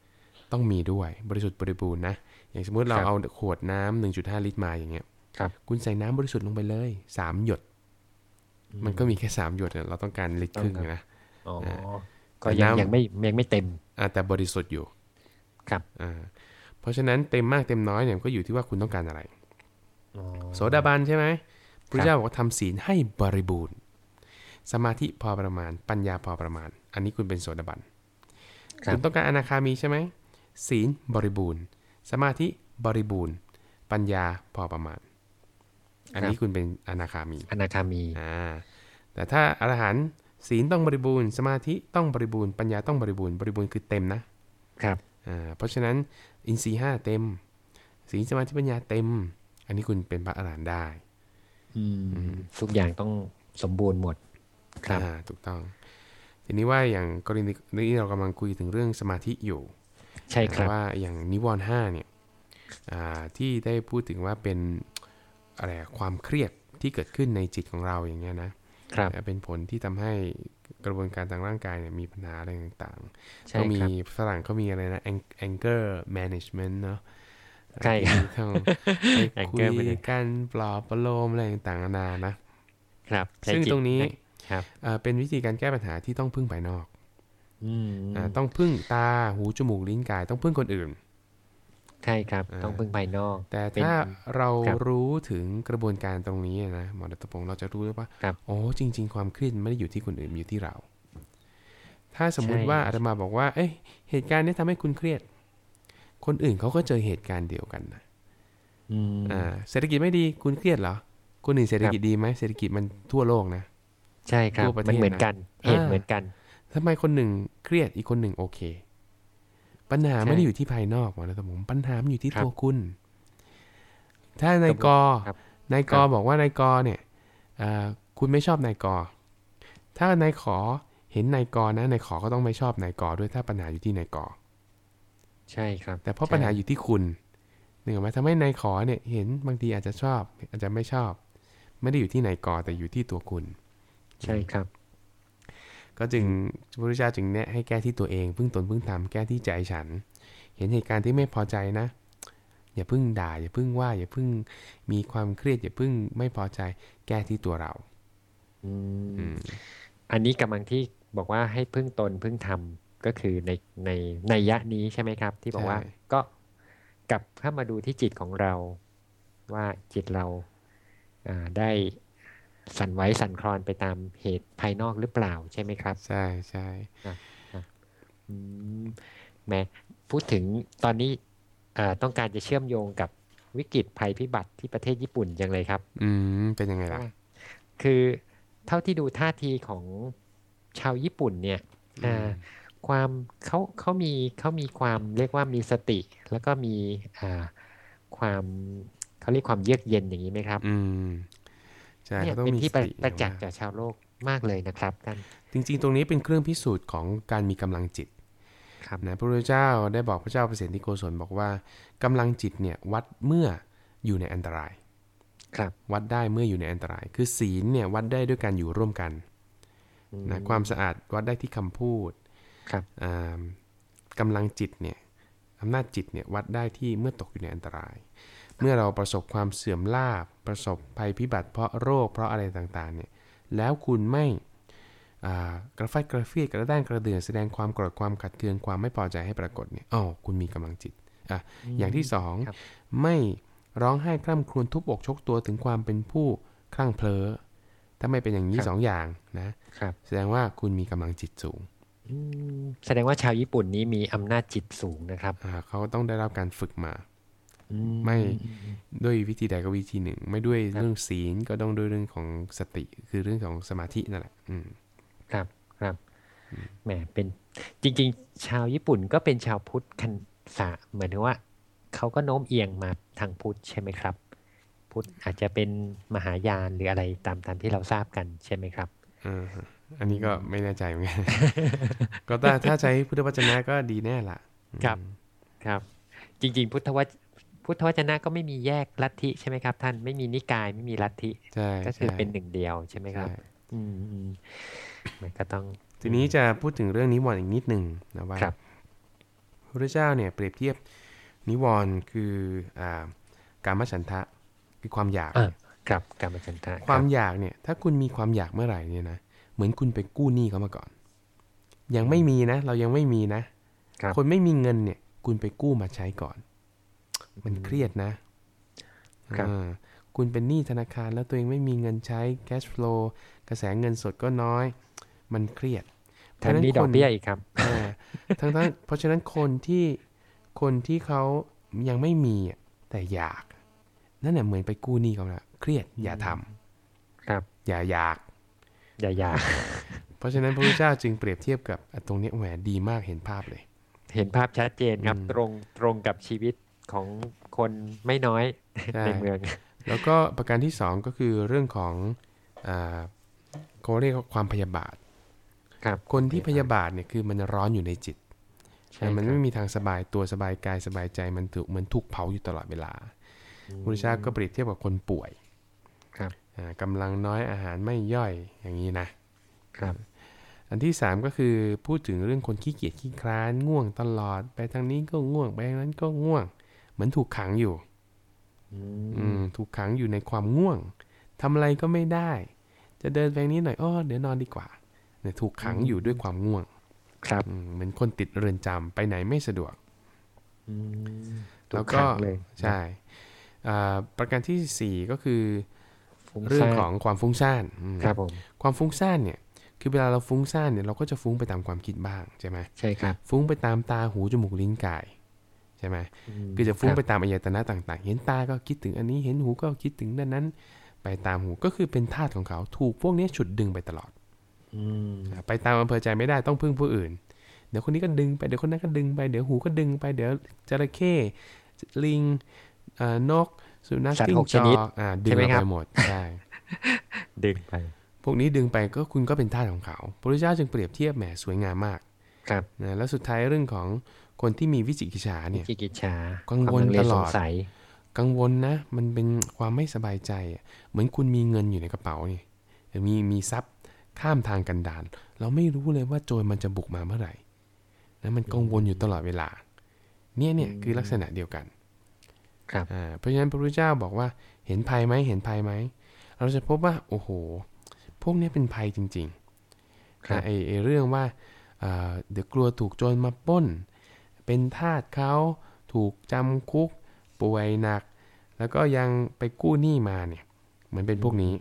Speaker 1: ต้องมีด้วยบริสุทธิ์บริบูรณ์นะอย่างสมมุติเรา
Speaker 2: ครับ
Speaker 1: เอาขวดน้ำ1.5 ลิตรมาอย่างเงี้ย
Speaker 2: ครับ
Speaker 1: คุณใส่น้ำบริสุทธิ์ลงไปเลยสามหยด มันก็มีแค่สามหยดเนี่ยเราต้องการลิตรครึ่งนะ
Speaker 2: อ๋อ
Speaker 1: อ่า
Speaker 2: ก็ยัง
Speaker 1: น้ำ
Speaker 2: ยังไม่ยังไม่เต็ม
Speaker 1: อ่า แต่บริสุทธิ์อยู่
Speaker 2: ครับ
Speaker 1: อ่าเพราะฉะนั้นเต็มมากเต็มน้อยเนี่ยก็อยู่ที่ว่าคุณต้องการอะไร
Speaker 2: อ๋อ
Speaker 1: โสดาบันใช่ไหมพ
Speaker 2: ครั
Speaker 1: ระ
Speaker 2: บ
Speaker 1: เจ้าบอกว่าทำศีลให้บริบูรณ์ สมาธิพอประมาณ ปัญญาพอประมาณ อันนี้คุณเป็นโสดาบัน
Speaker 2: ครั
Speaker 1: คุ
Speaker 2: บ
Speaker 1: ณต้องการอนาคามีใช่ไหมศีลบริบูรณ์ สมาธิบริบูรณ์ ปัญญาพอประมาณ อันนี้คุณเป็นอนาคามี
Speaker 2: อนาคามี
Speaker 1: อ่าแต่ถ้าอรหันต์ ศีลต้องบริบูรณ์สมาธิต้องบริบูรณ์ปัญญาต้องบริบูรณ์บริบูรณ์คือเต็มนะครับอ่าเพราะฉะนั้นอินทรีย์ห้าเต็มศีลสมาธิปัญญาเต็ม อันนี้คุณเป็นพระอรหันต์ได้
Speaker 2: อืมทุกอย่างต้องสมบูรณ์หมด ครับ
Speaker 1: อ่าถูกต้อง ทีนี้ว่าอย่างกรณีนี้เรากำลังคุยถึงเรื่องสมาธิอยู่
Speaker 2: ใช่ครับ
Speaker 1: ว่าอย่างนิวรณ์ห้าเนี่ยอ่าที่ได้พูดถึงว่าเป็นอะไรอะความเครียดที่เกิดขึ้นในจิตของเราอย่างเงี้ยนะครับ เป็นผลที่ทำให้กระบวนการทางร่างกายเนี่ยมีปัญหาอะไรต่างๆ
Speaker 2: ใช่
Speaker 1: ก็มี
Speaker 2: ครับ
Speaker 1: ฝรั่งเขามีอะไรนะ ang- anger management เนาะ
Speaker 2: ใช่ครับ
Speaker 1: ที่ต้องไปคุ
Speaker 2: anger
Speaker 1: ย
Speaker 2: management
Speaker 1: กันปลอบประโลมอะไรต่างๆนานานะครับ
Speaker 2: ใช้
Speaker 1: ซึ่ง
Speaker 2: จิต
Speaker 1: ตรงนี้
Speaker 2: ครับ
Speaker 1: เอ่อเป็นวิธีการแก้ปัญหาที่ต้องพึ่งภายนอก
Speaker 2: อืม
Speaker 1: อ่าต้องพึ่งตาหูจมูกลิ้นกาย ต้องพึ่งคนอื่น
Speaker 2: ใช่ครับ
Speaker 1: อ่า
Speaker 2: ต้องพึ่งภายนอก
Speaker 1: แต่
Speaker 2: เป็น
Speaker 1: ถ้าเรา
Speaker 2: ครับ
Speaker 1: รู้ถึงกระบวนการตรงนี้นะหมอรัตพงศ์เราจะรู้เลยว่า
Speaker 2: ครับ
Speaker 1: โอ้จริง ๆ ความเครียดไม่ได้อยู่ที่คนอื่นมันอยู่ที่เรา ถ้าสมมุติ
Speaker 2: ใช่
Speaker 1: ว่าอาตมาบอกว่า เอ้ยเหตุการณ์นี้ทำให้คุณเครียด คนอื่นเขาก็เจอเหตุการณ์เดียวกันนะ
Speaker 2: อืม
Speaker 1: อ่าเศรษฐกิจไม่ดีคุณเครียดเหรอคนอื่นเศรษฐกิจดีไหมเศรษฐกิจมันทั่วโลกนะ
Speaker 2: ใช่ครับ
Speaker 1: ทั่วประเทศ
Speaker 2: มันเหมือนกัน
Speaker 1: นะ
Speaker 2: เหตุ
Speaker 1: อ่า
Speaker 2: เหมือนกัน
Speaker 1: ทำไมคนหนึ่งเครียดอีกคนหนึ่งโอเค ปัญหา
Speaker 2: ใช่
Speaker 1: ไม่ได้อยู่ที่ภายนอกหมอรัตพงศ์ปัญหามันอยู่ที่
Speaker 2: ครับ
Speaker 1: ตัวคุณ ถ้านายกอ
Speaker 2: ครับ
Speaker 1: นายกอบอกว่านายกอเนี่ยเอ่อคุณไม่ชอบนายกอถ้านายขอเห็นนายกอนะนายขอก็ต้องไม่ชอบนายกอด้วยถ้าปัญหาอยู่ที่นายกอ
Speaker 2: ใช่ครับ
Speaker 1: แต่เพราะ
Speaker 2: ใช่
Speaker 1: ปัญหาอยู่ที่คุณนึกออกไหมทำให้นายขอเนี่ยเห็นบางทีอาจจะชอบ อาจจะไม่ชอบ ไม่ได้อยู่ที่นายกอแต่อยู่ที่ตัวคุณ
Speaker 2: ใช่ครับ
Speaker 1: ก็จึงพระพุทธเจ้าจึงแนะให้แก้ที่ตัวเองพึ่งตนพึ่งธรรมแก้ที่ใจฉัน เห็นเหตุการณ์ที่ไม่พอใจนะ อย่าเพึ่งด่า อย่าเพึ่งว่า อย่าเพึ่งมีความเครียด อย่าเพึ่งไม่พอใจแก้ที่ตัวเรา
Speaker 2: อืม
Speaker 1: อืม
Speaker 2: อันนี้กำลังที่บอกว่าให้พึ่งตนพึ่งธรรมก็คือในในในยะนี้ใช่ไหมครับ ที่บอกว่า
Speaker 1: ใช่
Speaker 2: ก็กลับเข้ามาดูที่จิตของเรา ว่าจิตเราอ่าได้ สั่นไหวสั่นคลอนไปตามเหตุภายนอกหรือเปล่าใช่ไหมครับ
Speaker 1: ใช่ใช่
Speaker 2: อืมแหมพูดถึงตอนนี้อ่าต้องการจะเชื่อมโยงกับวิกฤตภัยพิบัติที่ประเทศญี่ปุ่นจังเลยครับ
Speaker 1: อืมเป็นยังไงล่ะ
Speaker 2: คือเท่าที่ดูท่าทีของชาวญี่ปุ่นเนี่ยอ่าความเขาเขามีเขามีความเรียกว่ามีสติ แล้วก็มีอ่าความเขาเรียกความเยือกเย็นอย่างนี้ไหมครับ
Speaker 1: อืม ใช่
Speaker 2: เนี่ย
Speaker 1: ก็ต้อง
Speaker 2: เป็น
Speaker 1: มี
Speaker 2: ที่
Speaker 1: ส
Speaker 2: ประ
Speaker 1: ติ
Speaker 2: ประจักษ์
Speaker 1: ว่า
Speaker 2: จากชาวโลกมากเลยนะครับท่าน
Speaker 1: จริง ๆ ตรงนี้เป็นเครื่องพิสูจน์ของการมีกำลังจิต
Speaker 2: ครับ
Speaker 1: นะพระพุทธเจ้าได้บอกพระเจ้าเปรตที่โกศลบอกว่ากำลังจิตเนี่ยวัดเมื่ออยู่ในอันตราย
Speaker 2: ครับ
Speaker 1: วัดได้เมื่ออยู่ในอันตราย คือศีลเนี่ยวัดได้ด้วยการอยู่ร่วมกัน
Speaker 2: อืม
Speaker 1: นะความสะอาดวัดได้ที่คำพูด
Speaker 2: ครับ
Speaker 1: อ่ากำลังจิตเนี่ยอำนาจจิตเนี่ยวัดได้ที่เมื่อตกอยู่ในอันตราย เมื่อเราประสบความเสื่อมลาบประสบภัยพิบัติเพราะโรคเพราะอะไรต่างๆเนี่ยแล้วคุณไม่อ่ากระไฟกระเฟียดกระด้านกระเดือนแสดงความโกรธความขัดเคืองความไม่พอใจให้ปรากฏเนี่ยอ๋อคุณมีกำลังจิตอะอย่างที่สอง
Speaker 2: ครับ
Speaker 1: ไม่ร้องไห้คร่ำครวญทุบอกชกตัวถึงความเป็นผู้คลั่งเพลอถ้าไม่เป็นอย่างนี้
Speaker 2: ครับ
Speaker 1: สองอย่างนะครับแสดงว่าคุณมีกำลังจิตสูง
Speaker 2: อืมแสดงว่าชาวญี่ปุ่นนี้มีอำนาจจิตสูงนะครับ
Speaker 1: อ่าเขาต้องได้รับการฝึกมา
Speaker 2: อื
Speaker 1: ไม่ด้วยวิธีใดก็วิธีหนึ่ง ไม่ด้วย
Speaker 2: ครับ
Speaker 1: เรื่องศีลก็ต้องด้วยเรื่องของสติ คือเรื่องของสมาธินั่นแหละอืม
Speaker 2: ครับครับแหมเป็นจริง ๆ ชาวญี่ปุ่นก็เป็นชาวพุทธคันสะเหมือนถึงว่าเขาก็โน้มเอียงมาทางพุทธใช่ไหมครับ พุทธอาจจะเป็นมหายานหรืออะไรตามตามที่เราทราบกันใช่ไหมครับ
Speaker 1: อ่าฮะอันนี้ก็ไม่แน่ใจเหมือนกันก็ถ้าถ้าใช้พุทธวจนะก็ดีแน่ละ
Speaker 2: ครับครับ จริง ๆ พุทธวจ พุทธวจนะก็ไม่มีแยกลัทธิใช่ไหมครับ ท่านไม่มีนิกายไม่มีลัทธิ
Speaker 1: ใช่
Speaker 2: ก็คือ
Speaker 1: ใช่
Speaker 2: เป็นหนึ่งเดียวใช่ไหมครับ
Speaker 1: ใช่
Speaker 2: อืมอืมมันก็ต้อง
Speaker 1: ทีนี้จะพูดถึงเรื่องนิวรณ์อีกนิดหนึ่งนะว่า
Speaker 2: ครับ
Speaker 1: พระพุทธเจ้าเนี่ยเปรียบเทียบนิวรณ์คืออ่าการมฉันทะคือความอยาก
Speaker 2: อ่าครับกรรมฉันทะ
Speaker 1: ความ
Speaker 2: รับ
Speaker 1: อยากเนี่ย ถ้าคุณมีความอยากเมื่อไหร่เนี่ยนะเหมือนคุณไปกู้หนี้เขามาก่อน ยังไม่มีนะ เรายังไม่มีนะ
Speaker 2: ครับ
Speaker 1: คนไม่มีเงินเนี่ย คุณไปกู้มาใช้ก่อน มันเครียดนะครับอ่าคุณเป็นหนี้ธนาคารแล้วตัวเองไม่มีเงินใช้ cash flow กระแสเงินสดก็น้อย มันเครียด
Speaker 2: แถมมีดอกเบี้ยอีกครับ
Speaker 1: อ่าทั้งทั้งเพราะฉะนั้นคนที่คนที่เขายังไม่มีอะแต่อยาก นั่นแหละเหมือนไปกู้หนี้เขาละเครียดอย่าทำ
Speaker 2: ครับ
Speaker 1: อย่าอยาก
Speaker 2: อย่าอยาก
Speaker 1: เพราะฉะนั้นพระพุทธเจ้าจึงเปรียบเทียบกับอะตรงเนี้ยแหวนดีมากเห็นภาพเลย
Speaker 2: เห็นภาพชัดเจนครับ
Speaker 1: อืม
Speaker 2: ตรงตรงกับชีวิต ของคนไม่น้อย
Speaker 1: ใช่
Speaker 2: ในเมือง
Speaker 1: แล้วก็ประการที่สองก็คือเรื่องของอาเขาเรียกว่าความพยาบาท
Speaker 2: ครับ
Speaker 1: คนที่พยาบาทเนี่ยคือมันร้อนอยู่ในจิต
Speaker 2: ใช่
Speaker 1: มัน
Speaker 2: ครับ
Speaker 1: ไม่มีทางสบายตัวสบายกายสบายใจมันถูกเหมือนถูกเผาอยู่ตลอดเวลาพุทธเจ้าก็เปรียบเทียบกับคนป่วย
Speaker 2: ครับ
Speaker 1: อ่ากำลังน้อยอาหารไม่ย่อยอย่างนี้นะ
Speaker 2: ครับ
Speaker 1: อันที่สามก็คือพูดถึงเรื่องคนขี้เกียจขี้คร้านง่วงตลอด ไปทางนี้ก็ง่วงไปทางนั้นก็ง่วงเห มือนถูกขังอยู่
Speaker 2: อื
Speaker 1: อื
Speaker 2: ม
Speaker 1: มถูกขังอยู่ในความง่วงทำอะไรก็ไม่ได้ จะเดินไปนี้หน่อยอ้อเดี๋ยวนอนดีกว่า เนี่ยถูกขังอยู่ด้วยความง่วง
Speaker 2: ครับ
Speaker 1: อืมเหมือนคนติดเรือนจำไปไหนไม่สะดวก
Speaker 2: อืม
Speaker 1: แล้ว
Speaker 2: ถู
Speaker 1: ก็
Speaker 2: ขังเลย
Speaker 1: ใช่อ่าประการที่สี่ก็คือ
Speaker 2: ฟุ้ง
Speaker 1: เรื่อง
Speaker 2: ซ่าน
Speaker 1: ของความฟุ้งซ่านอืม
Speaker 2: ครับผม
Speaker 1: ความฟุ้งซ่านเนี่ย คือเวลาเราฟุ้งซ่านเนี่ยเราก็จะฟุ้งไปตามความคิดบ้างใช่ไหม
Speaker 2: ใช่ครับ
Speaker 1: ฟุ้งไปตามตาหูจมูกลิ้นกาย ใช่ไหม
Speaker 2: ม
Speaker 1: คือจะฟุ้ง
Speaker 2: รับ
Speaker 1: ไปตามอายตนะต่าง ๆ เห็นตาก็คิดถึงอันนี้เห็นหูก็คิดถึงด้านนั้น ไปตามหูก็คือเป็นธาตุของเขา ถูกพวกนี้ฉุดดึงไปตลอด
Speaker 2: อืม
Speaker 1: ไปตามอำเภอใจไม่ได้ต้องพึ่งผู้อื่น เดี๋ยวคนนี้ก็ดึงไปเดี๋ยวคนนั้นก็ดึงไปเดี๋ยวหูก็ดึงไปเดี๋ยวจระเข้ลิงเอ่อนกสุนัข
Speaker 2: สัตว์
Speaker 1: จิ้ง
Speaker 2: หก
Speaker 1: จ
Speaker 2: ช
Speaker 1: อ
Speaker 2: นิด
Speaker 1: กอ่าดึง
Speaker 2: ใช่ไหม
Speaker 1: เรา
Speaker 2: ครั
Speaker 1: ไป
Speaker 2: บ
Speaker 1: หมดใช่
Speaker 2: ดึงไป
Speaker 1: พวกนี้ดึงไปก็คุณก็เป็นทาสของเขา พระพุทธเจ้าจึงเปรียบเทียบแหมสวยงามมาก
Speaker 2: ครับ
Speaker 1: นะแล้วสุดท้ายเรื่องของ คนที่มีวิจิกิจฉาเนี่ย
Speaker 2: จิกิจฉา
Speaker 1: กังวล
Speaker 2: ความงเล
Speaker 1: ตลอด
Speaker 2: สงสัย
Speaker 1: กังวลนะ มันเป็นความไม่สบายใจอะเหมือนคุณมีเงินอยู่ในกระเป๋านี่หรือมีมีทรัพย์ข้ามทางกันดาน เราไม่รู้เลยว่าโจรมันจะบุกมาเมื่อไหร่นะมันกังวลอยู่ตลอดเวลา เนี่ยเนี่ยคือลักษณะเดียวกัน
Speaker 2: ครับ
Speaker 1: อ่าเพราะฉะนั้นพระพุทธเจ้าบอกว่าเห็นภัยไหมเห็นภัยไหม เราจะพบว่า โอ้โห พวกเนี้ยเป็นภัยจริงๆ
Speaker 2: ครับ
Speaker 1: นะไอไอเรื่องว่าเอ่อเดี๋ยวกลัวถูกโจรมาปล้น เป็นทาสเขาถูกจำคุกป่วยหนัก แล้วก็ยังไปกู้หนี้มาเนี่ย เหมือนเป็นพวกนี้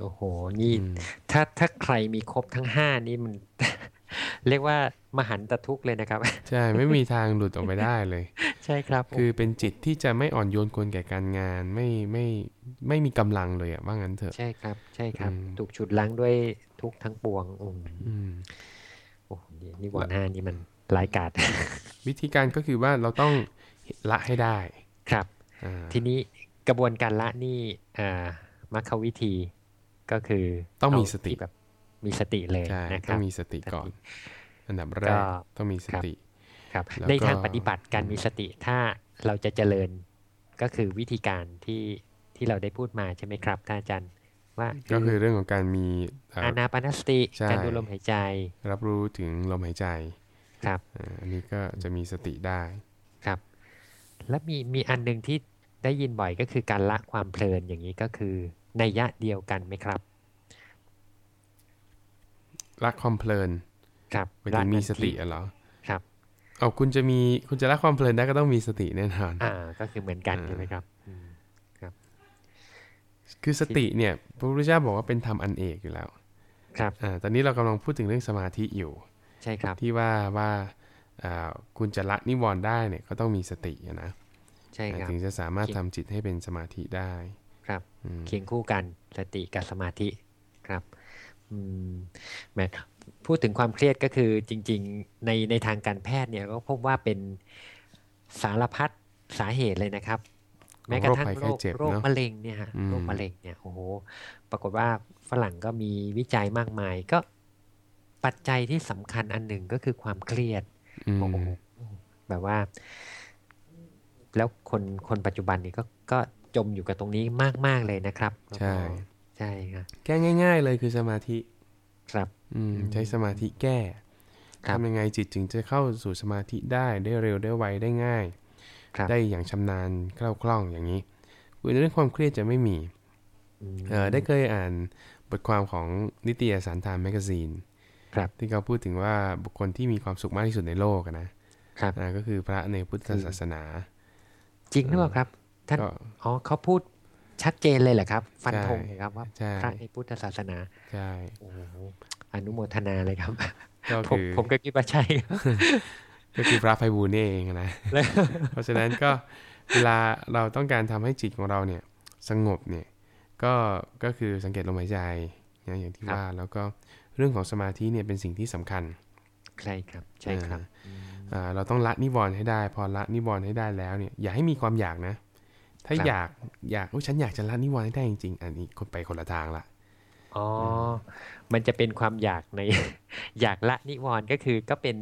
Speaker 2: โอ้โห นี่
Speaker 1: อืม
Speaker 2: ถ้าถ้าใครมีครบทั้งห้านี่มัน เรียกว่ามหันตทุกข์เลยนะครับ
Speaker 1: ใช่ไม่มีทางหลุดออกไปได้เลย
Speaker 2: ใช่ครับ
Speaker 1: คือเป็นจิตที่จะไม่อ่อนโยนควรแก่การงาน ไม่ไม่ไม่มีกำลังเลยอะว่างั้นเถอะ
Speaker 2: ใช่ครับ ใช่ครับ
Speaker 1: อืม
Speaker 2: ถูกฉุดล้างด้วยทุกข์ทั้งปวงอืม
Speaker 1: อืม
Speaker 2: โอ้โหนี่นี่วรณ์ห้านี่มัน ร้ายกาจ
Speaker 1: วิธีการก็คือว่าเราต้องละให้ได้
Speaker 2: ครับ
Speaker 1: อ่า
Speaker 2: ทีนี้กระบวนการละนี่อ่ามรรควิธีก็คือ
Speaker 1: ต้องมี
Speaker 2: เา
Speaker 1: สติ
Speaker 2: ที่แบบมีสติเลย
Speaker 1: ใช่
Speaker 2: นะค
Speaker 1: ต้อ
Speaker 2: รับ
Speaker 1: งมีสติก่อน อันดับแร
Speaker 2: ก็
Speaker 1: กต้องมีสติ
Speaker 2: ครับ
Speaker 1: แล้ว
Speaker 2: ในทาง
Speaker 1: ก็
Speaker 2: ปฏิบัติการมีสติถ้าเราจะเจริญก็คือวิธีการที่ที่เราได้พูดมาใช่ไหมครับท่านอาจารย์ว่า
Speaker 1: ก็คือเรื่องของการมีเอ่อ
Speaker 2: อานาปานสติ
Speaker 1: ใช่
Speaker 2: การดูลมหายใจ
Speaker 1: รับรู้ถึงลมหายใจ
Speaker 2: ครับ
Speaker 1: อ่าอันนี้ก็จะมีสติได้
Speaker 2: ครับ และมีมีอันหนึ่งที่ได้ยินบ่อยก็คือการละความเพลินอย่างนี้ก็คือในยะเดียวกันไหมครับ
Speaker 1: ละความเพลิน
Speaker 2: ครับ
Speaker 1: หมายถึงมี
Speaker 2: ละ
Speaker 1: สติ
Speaker 2: ทันที
Speaker 1: อะเหรอ
Speaker 2: ครับ
Speaker 1: เอาคุณจะมีคุณจะละความเพลินได้ก็ต้องมีสติแน่นอน
Speaker 2: อ่าก็คือเหมือนกัน
Speaker 1: อ่า
Speaker 2: ใช่ไหมครับอืม
Speaker 1: คือสติเนี่ยพระพุทธเจ้าบอกว่าเป็นธรรมอันเอกอยู่แล้ว
Speaker 2: ครับ
Speaker 1: อ่าตอนนี้เรากำลังพูดถึงเรื่องสมาธิอยู่
Speaker 2: ใช่ครับ
Speaker 1: ที่ว่าว่าอ่าคุณจะละนิวรณ์ได้เนี่ยก็ต้องมีสติอะนะ
Speaker 2: ใช่ครับ
Speaker 1: ถึงจะสามารถ
Speaker 2: จริง
Speaker 1: ทำจิตให้เป็นสมาธิได้
Speaker 2: ครับ
Speaker 1: อืม
Speaker 2: เคียงคู่กันสติกับสมาธิครับอืมแหมพูดถึงความเครียดก็คือจริง ๆ ในในทางการแพทย์เนี่ยก็พบว่าเป็นสารพัดสาเหตุเลยนะครับ แม้กระทั่ง
Speaker 1: โรคภัย
Speaker 2: โร
Speaker 1: ไข้
Speaker 2: ค
Speaker 1: เจ็บ
Speaker 2: โรค
Speaker 1: เนอะ
Speaker 2: มะเร็งเนี่ยฮะ
Speaker 1: อืม
Speaker 2: โรคมะเร็งเนี่ยโอ้โหปรากฏว่าฝรั่งก็มีวิจัยมากมาย ก็ ปัจจัยที่สำคัญอันหนึ่งก็คือความเครียด
Speaker 1: อืม
Speaker 2: โอ้โหแบบว่า แล้วคนคนปัจจุบันนี้ก็ก็จมอยู่กับตรงนี้มากๆเลยนะครับแล้วก็
Speaker 1: ใช่
Speaker 2: ใช่ครับ
Speaker 1: แก้ง่าย ๆ เลยคือสมาธิ
Speaker 2: ครับ
Speaker 1: อืม
Speaker 2: อืม
Speaker 1: ใช้สมาธิแก้
Speaker 2: ครับ
Speaker 1: ทำยังไงจิตถึงจะเข้าสู่สมาธิได้ได้เร็วได้ไวได้ง่าย
Speaker 2: ครับ
Speaker 1: ได้อย่างชำนาญคล่องคล่องอย่างนี้คุยเรื่องความเครียดจะไม่มี
Speaker 2: อืม
Speaker 1: เออได้เคยอ่านบทความของนิตยสารไทม์แมกซีน
Speaker 2: ครับ
Speaker 1: ที่เขาพูดถึงว่าบุคคลที่มีความสุขมากที่สุดในโลกอะนะครับอ่าก็คือพระในพุทธศาสนา
Speaker 2: จริงหรือเปล่าครับท่าน
Speaker 1: ก็
Speaker 2: อ๋อเขาพูดชัดเจนเลยเหรอครับ ฟัน
Speaker 1: ใช่
Speaker 2: ธงเลยครับว่า
Speaker 1: ใช่
Speaker 2: พระในพุทธศาสนา
Speaker 1: ใช่
Speaker 2: โอ้โหอนุโมทนาเลยครับ
Speaker 1: ก็
Speaker 2: ผม
Speaker 1: คือ
Speaker 2: ผมก็คิดว่าใช่
Speaker 1: ก็คือพระไพบูลย์นี่เองนะเพราะฉะนั้นก็เวลาเราต้องการทำให้จิตของเราเนี่ยสงบเนี่ยก็ก็คือสังเกตลมหายใจนะอย่างที่
Speaker 2: ครับ
Speaker 1: ว่าแล้วก็ เรื่องของสมาธิเนี่ยเป็นสิ่งที่สำคัญ
Speaker 2: ใช่ครับ ใช่ครับ
Speaker 1: อ่าเราต้องละนิวรณ์ให้ได้ พอละนิวรณ์ให้ได้แล้วเนี่ย อย่าให้มีความอยากนะ ถ้า
Speaker 2: ครับ
Speaker 1: อยากอยากโอ้ยฉันอยากจะละนิวรณ์ให้ได้จริงๆ อันนี้คนไปคนละทางละ
Speaker 2: อ๋อ มันจะเป็นความอยากใน อยากละนิวรณ์ก็คือก็เป็น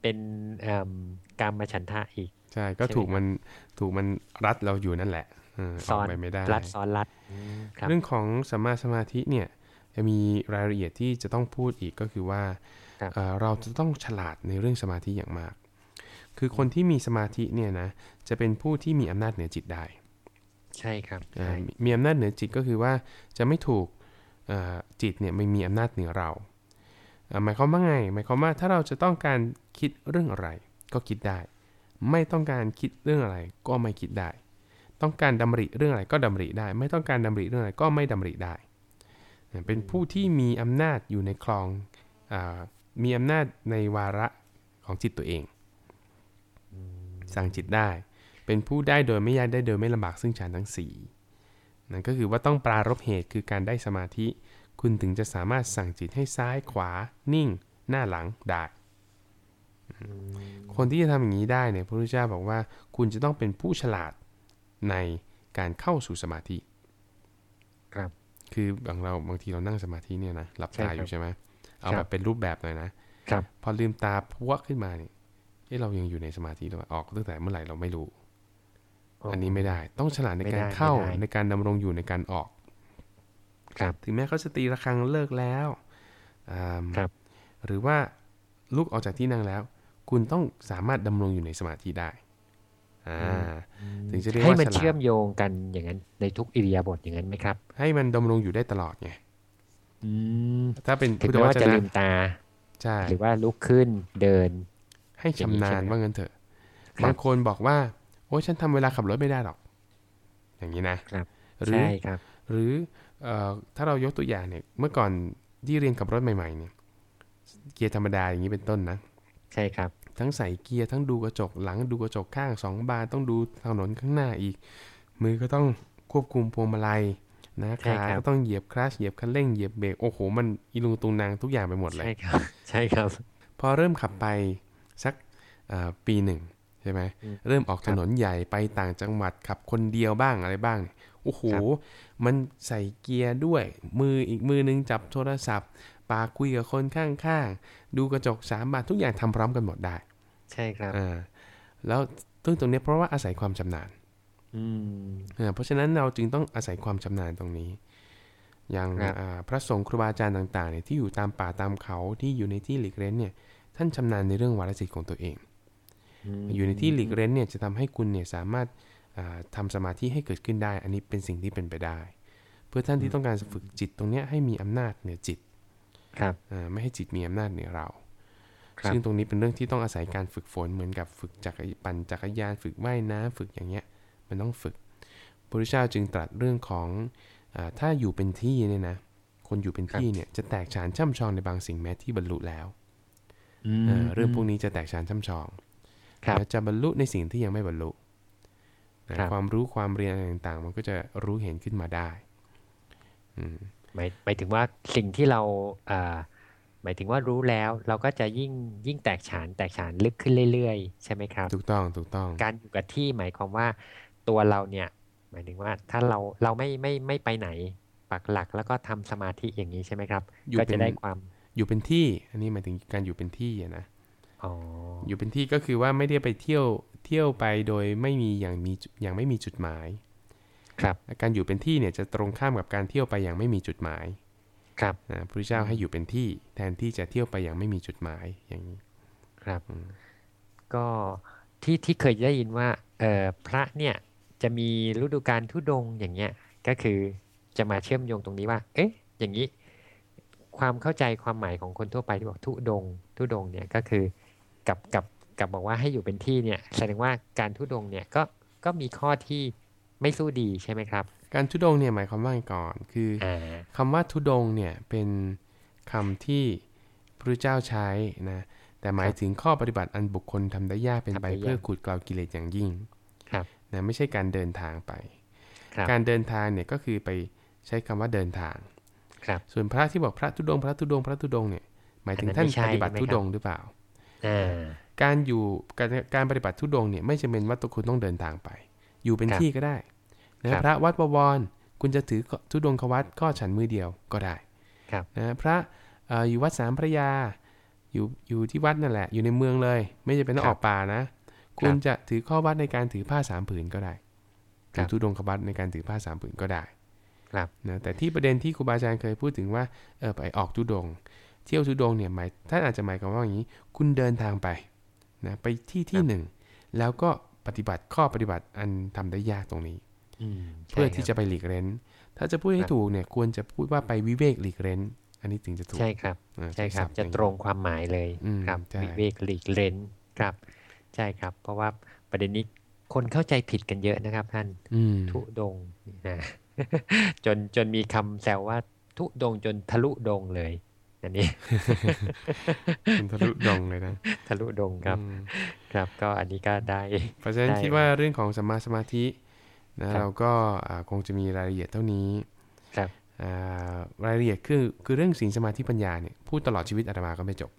Speaker 2: เป็นเอิ่มกามฉันทะอีก
Speaker 1: ใช่ ก็
Speaker 2: ใช่ไหม
Speaker 1: ถูกมันถูกมันรัดเราอยู่นั่นแหละเอออ
Speaker 2: ซ้
Speaker 1: อ
Speaker 2: อกน
Speaker 1: ไปไม่ได้
Speaker 2: รัดซ้อนรัดอืมครับ
Speaker 1: เรื่องของสัมมาสมาธิเนี่ย จะมีรายละเอียดที่จะต้องพูดอีกก็คือว่า
Speaker 2: ครับ
Speaker 1: เอ่อเราจะต้องฉลาดในเรื่องสมาธิอย่างมาก คือคนที่มีสมาธิเนี่ยนะจะเป็นผู้ที่มีอำนาจเหนือจิตได้
Speaker 2: ใช่ครับ
Speaker 1: อ่า
Speaker 2: ใช่
Speaker 1: มีมีอำนาจเหนือจิตก็คือว่าจะไม่ถูกเอ่อจิตเนี่ยไม่มีอำนาจเหนือเราอ่าหมายความว่าไงหมายความว่าถ้าเราจะต้องการคิดเรื่องอะไร ก็คิดได้ ไม่ต้องการคิดเรื่องอะไร ก็ไม่คิดได้ ต้องการดำริเรื่องอะไรก็ดำริได้ ไม่ต้องการดำริเรื่องอะไรก็ไม่ดำริได้อ่า เป็นผู้ที่มีอำนาจอยู่ในคลองอมีอำนาจในวาระของจิตตัวเอง สั่งจิตได้ เป็นผู้ได้โดยไม่ยากได้โดยไม่ลำบากซึ่งฌานทั้งสี่นั่นก็คือว่าต้องปรารบเหตุคือการได้สมาธิ คุณถึงจะสามารถสั่งจิตให้ซ้ายขวา นิ่ง หน้าหลังได้ คนที่จะทำอย่างนี้ได้เนี่ยพระพุทธเจ้าบอกว่า คุณจะต้องเป็นผู้ฉลาดในการเข้าสู่สมาธิ
Speaker 2: ครับ
Speaker 1: คือบางเราบางทีเรานั่งสมาธิเนี่ยนะหลับ
Speaker 2: ใช่
Speaker 1: ตา
Speaker 2: ครับ
Speaker 1: อยู่ใช่ไหมเอา
Speaker 2: ค
Speaker 1: แบ
Speaker 2: รั
Speaker 1: บบเป็นรูปแบบหน่อยนะ
Speaker 2: ครับ
Speaker 1: พอลืมตาพวกขึ้นมาเนี่ยเอ๊ะเรายังอยู่ในสมาธิหรือเปล่าออกตั้งแต่เมื่อไหร่เราไม่รู้ อันนี้ไม่ได้ ต้องฉลาดใน
Speaker 2: ไม่
Speaker 1: การ
Speaker 2: ได้
Speaker 1: เข้า
Speaker 2: ไม่ได้
Speaker 1: ในการดำรงอยู่ในการออก
Speaker 2: ครับ
Speaker 1: ถึงแม้เขาจะตีระฆังเลิกแล้วอ่า
Speaker 3: ครับ
Speaker 1: หรือว่าลุกออกจากที่นั่งแล้ว คุณต้องสามารถดำรงอยู่ในสมาธิได้อ่า ถึงจะเรียก
Speaker 2: ให้
Speaker 1: ว่า
Speaker 2: มัน
Speaker 1: ฉลา
Speaker 2: เชื่อ
Speaker 1: ด
Speaker 2: มโยงกันอย่างนั้นในทุกอิริยาบถอย่างนั้นไหมครับ
Speaker 1: ให้มันดำรงอยู่ได้ตลอดไง
Speaker 2: อืม
Speaker 1: ถ้าเป็น
Speaker 2: ถึง
Speaker 1: พุทธ
Speaker 2: แม้
Speaker 1: ว
Speaker 2: ว่า
Speaker 1: จ
Speaker 2: จะ
Speaker 1: นะ
Speaker 2: ลืมตา
Speaker 1: ใช่
Speaker 2: หรือว่าลุกขึ้นเดิน
Speaker 1: ให้ชำนาญ
Speaker 2: อย่างนี้ใช่ไหม
Speaker 1: ว่างั้นเถอะ
Speaker 2: ครับ
Speaker 1: บางคนบอกว่า โอ้ยฉันทำเวลาขับรถไม่ได้หรอก อย่างนี้นะครับหรือ
Speaker 2: ใช่ครับ
Speaker 1: หรือเอ่อถ้าเรายกตัวอย่างเนี่ย เมื่อก่อนที่เรียนขับรถใหม่ๆเนี่ยเกียร์ธรรมดาอย่างนี้เป็นต้นนะ
Speaker 2: ใช่ครับ
Speaker 1: ทั้งใส่เกียร์ทั้งดูกระจกหลังดูกระจกข้างสองบานต้องดูถนนข้างหน้าอีก มือก็ต้องควบคุมพวงมาลัยนะ
Speaker 2: ใช่
Speaker 1: ขา
Speaker 2: ครับ
Speaker 1: ก็ต้องเหยียบคลัตชเหยียบคันเร่งเหยียบเบรกโอ้โห มันอีลุงตุงนางทุกอย่างไปหมดเลย
Speaker 2: ใช่ครับใช่ครับ
Speaker 1: พอเริ่มขับไปสักเอ่อปีหนึ่งใช่ไหม
Speaker 2: อืม
Speaker 1: เริ่มออก
Speaker 2: ครั
Speaker 1: ถ
Speaker 2: บ
Speaker 1: นนใหญ่ไปต่างจังหวัดขับคนเดียวบ้างอะไรบ้างเนี่ยโอ้โห
Speaker 2: ครับ
Speaker 1: มันใส่เกียร์ด้วย มืออีกมือนึงจับโทรศัพท์ ปากคุยกับคนข้างๆ ดูกระจกสามบานทุกอย่างทำพร้อมกันหมดได้
Speaker 2: ใช่ครับ
Speaker 1: อ่าแล้วซึ่งตรงเนี้ยเพราะว่าอาศัยความชำนาญ
Speaker 2: อืม
Speaker 1: อ่าเพราะฉะนั้นเราจึงต้องอาศัยความชำนาญตรงนี้ อย่าง
Speaker 2: ครับ
Speaker 1: อ่าพระสงฆ์ครูบาอาจารย์ต่างๆเนี่ยที่อยู่ตามป่าตามเขาที่อยู่ในที่หลีกเร้นเนี่ย ท่านชำนาญในเรื่องวาระจิตของตัวเอง
Speaker 2: ม
Speaker 1: อยู่ในที่หลีกเร้นเนี่ยจะทำให้คุณเนี่ยสามารถอ่าทำสมาธิให้เกิดขึ้นได้ อันนี้เป็นสิ่งที่เป็นไปได้ เพื่อท่านที่ต้องการฝึกจิตตรงเนี้ยให้มีอำนาจเหนือจิต
Speaker 2: ครับ
Speaker 1: อ่าไม่ให้จิตมีอำนาจเหนือเรา
Speaker 2: ครับ
Speaker 1: ซึ่งตรงนี้เป็นเรื่องที่ต้องอาศัยการฝึกฝนเหมือนกับฝึกจักรยปั่นจักรยานฝึกว่ายน้ำฝึกอย่างเงี้ยมันต้องฝึกพระพุทธเจ้าจึงตรัสเรื่องของอาถ้าอยู่เป็นที่เนี่ยนะคนอยู่เป็นที่เนี่ยจะแตกฉานช่ำชองในบางสิ่งแม้ที่บรรลุแล้ว
Speaker 2: อืม
Speaker 1: อ่าเรื่องพวกนี้จะแตกฉานช่ำชอง
Speaker 2: ครับ
Speaker 1: และจะบรรลุในสิ่งที่ยังไม่บรรลุนะครับความรู้ความเรียนอะไรต่างๆ มันก็จะรู้เห็นขึ้นมาได้อืม
Speaker 2: หมายหมายถึงว่าสิ่งที่เราอ่าหมายถึงว่ารู้แล้วเราก็จะยิ่งยิ่งแตกฉานแตกฉานลึกขึ้นเรื่อยๆ ใช่ไหมครับ
Speaker 1: ถูกต้องถูกต้อง
Speaker 2: การอยู่กับที่หมายความว่าตัวเราเนี่ยหมายถึงว่าถ้าเราเราไม่ไม่ไม่ไปไหนปักหลักแล้วก็ทำสมาธิอย่างนี้ใช่ไหมครับ
Speaker 1: อยู่
Speaker 2: ก็
Speaker 1: เป็
Speaker 2: จะ
Speaker 1: น
Speaker 2: ได้ความ
Speaker 1: อยู่เป็นที่ อันนี้หมายถึงการอยู่เป็นที่อะนะ
Speaker 2: อ๋อ
Speaker 1: อยู่เป็นที่ก็คือว่าไม่ได้ไปเที่ยวเที่ยวไปโดยไม่มีอย่างมีอย่างไม่มีจุดหมาย
Speaker 2: ครับ
Speaker 1: การอยู่เป็นที่เนี่ยจะตรงข้ามกับการเที่ยวไปอย่างไม่มีจุดหมาย
Speaker 2: ครับ
Speaker 1: นะพระพุทธเจ้าให้อยู่เป็นที่แทนที่จะเที่ยวไปอย่างไม่มีจุดหมายอย่างนี้
Speaker 2: ครับ ก็ที่ที่เคยได้ยินว่าเออพระเนี่ยจะมีฤดูการทุดงค์อย่างเงี้ยก็คือจะมาเชื่อมโยงตรงนี้ว่า เอ๊ะ อย่างนี้ ความเข้าใจความหมายของคนทั่วไปที่บอกทุดงค์ทุดงค์เนี่ยก็คือกับกับกับบอกว่าให้อยู่เป็นที่เนี่ยแสดงว่าการทุดงค์เนี่ยก็ก็มีข้อที่ ไม่สู้ดีใช่ไหมครับ
Speaker 1: การทุดงค์เนี่ยหมายความว่าไงก่อน คือ
Speaker 2: อ่า
Speaker 1: คำว่าทุดงค์เนี่ยเป็นคำที่พระพุทธเจ้าใช้นะแต่หมายถึงข้อปฏิบัติอันบุคคลทำได้ยากเป็นไปเพื่อขุดเกลากิเลสอย่างยิ่ง
Speaker 2: ครับ
Speaker 1: นะไม่ใช่การเดินทางไป
Speaker 2: ครับ
Speaker 1: การเดินทางเนี่ยก็คือไปใช้คำว่าเดินทาง
Speaker 2: ครับ
Speaker 1: ส่วนพระที่บอกพระธุดงค์พระธุดงค์พระธุดงค์เนี่ยหมายถึง
Speaker 2: อันนั้
Speaker 1: ท่าน
Speaker 2: นไม่ใช่
Speaker 1: ปฏิบัติ
Speaker 2: ใช่ไหม
Speaker 1: ธุ
Speaker 2: ครับ
Speaker 1: ดงค์หรือเปล่า
Speaker 2: อ่า
Speaker 1: การอยู่การการปฏิบัติธุดงค์เนี่ยไม่จำเป็นว่าตัวคุณต้องเดินทางไป อยู่เป็น
Speaker 2: ครับ
Speaker 1: ที่ก็ได้ นะครับพระวัดบวรคุณจะถือธุดงควัดก็ฉันมือเดียวก็ได้
Speaker 2: ครับ
Speaker 1: นะพระเอ่ออยู่วัดสามพระยา อยู่อยู่ที่วัดนั่นแหละ อยู่ในเมืองเลย ไม่จำเป็นต้องออกป่านะ คุณจะถือข้อวัดในการถือผ้าสามผืนก็ได้
Speaker 2: ครั
Speaker 1: ถือบทุดงควัดในการถือผ้าสามผืนก็ได้
Speaker 2: ครับ
Speaker 1: นะแต่ที่ประเด็นที่ครูบาอาจารย์เคยพูดถึงว่าเออไปออกทุดงค์เที่ยวทุดงค์เนี่ยหมายท่านอาจจะหมายความว่าอย่างนี้ คุณเดินทางไปนะไปที่ที่หนึ่งแล้วก็ปฏิบัติข้อปฏิบัติอันทำได้ยากตรงนี้
Speaker 2: อืม
Speaker 1: เพื่อ
Speaker 2: ใช่
Speaker 1: ที่
Speaker 2: ครับ
Speaker 1: จะไปหลีกเล้น ถ้าจะพูด
Speaker 2: ค
Speaker 1: ให้
Speaker 2: รับ
Speaker 1: ถูกเนี่ยควรจะพูดว่าไปวิเวกหลีกเล้น อันนี้ถึงจะถูก
Speaker 2: ใช่ครับ
Speaker 1: อ่า
Speaker 2: ใช่ครับ
Speaker 1: ศัพท์
Speaker 2: จะ
Speaker 1: อย่า
Speaker 2: ตรงความหมายเลย
Speaker 1: อืม
Speaker 2: ครับ
Speaker 1: ใช่
Speaker 2: วิเวกหลีกเล้นครับ ใช่ครับ เพราะว่าประเด็นนี้คนเข้าใจผิดกันเยอะนะครับ ท่าน
Speaker 1: อืม
Speaker 2: ทุดงค์นะจนจนมีคำแซวว่าทุดงค์จนทะลุดงเลยอันนี้
Speaker 1: เป็นทะลุดงเลยนะ
Speaker 2: ทะลุดงครับ
Speaker 1: อืม
Speaker 2: ครับ ก็อันนี้ก็ได้
Speaker 1: เพราะฉะนั้น
Speaker 2: ได้
Speaker 1: คิดว่าเรื่องของสัมมาสมาธิ นะครับเราก็อ่าคงจะมีรายละเอียดเท่านี้
Speaker 2: ครับ
Speaker 1: อ่ารายละเอียดคือคือเรื่องศีลสมาธิปัญญาเนี่ยพูดตลอดชีวิตอาตมาก็ไม่จบ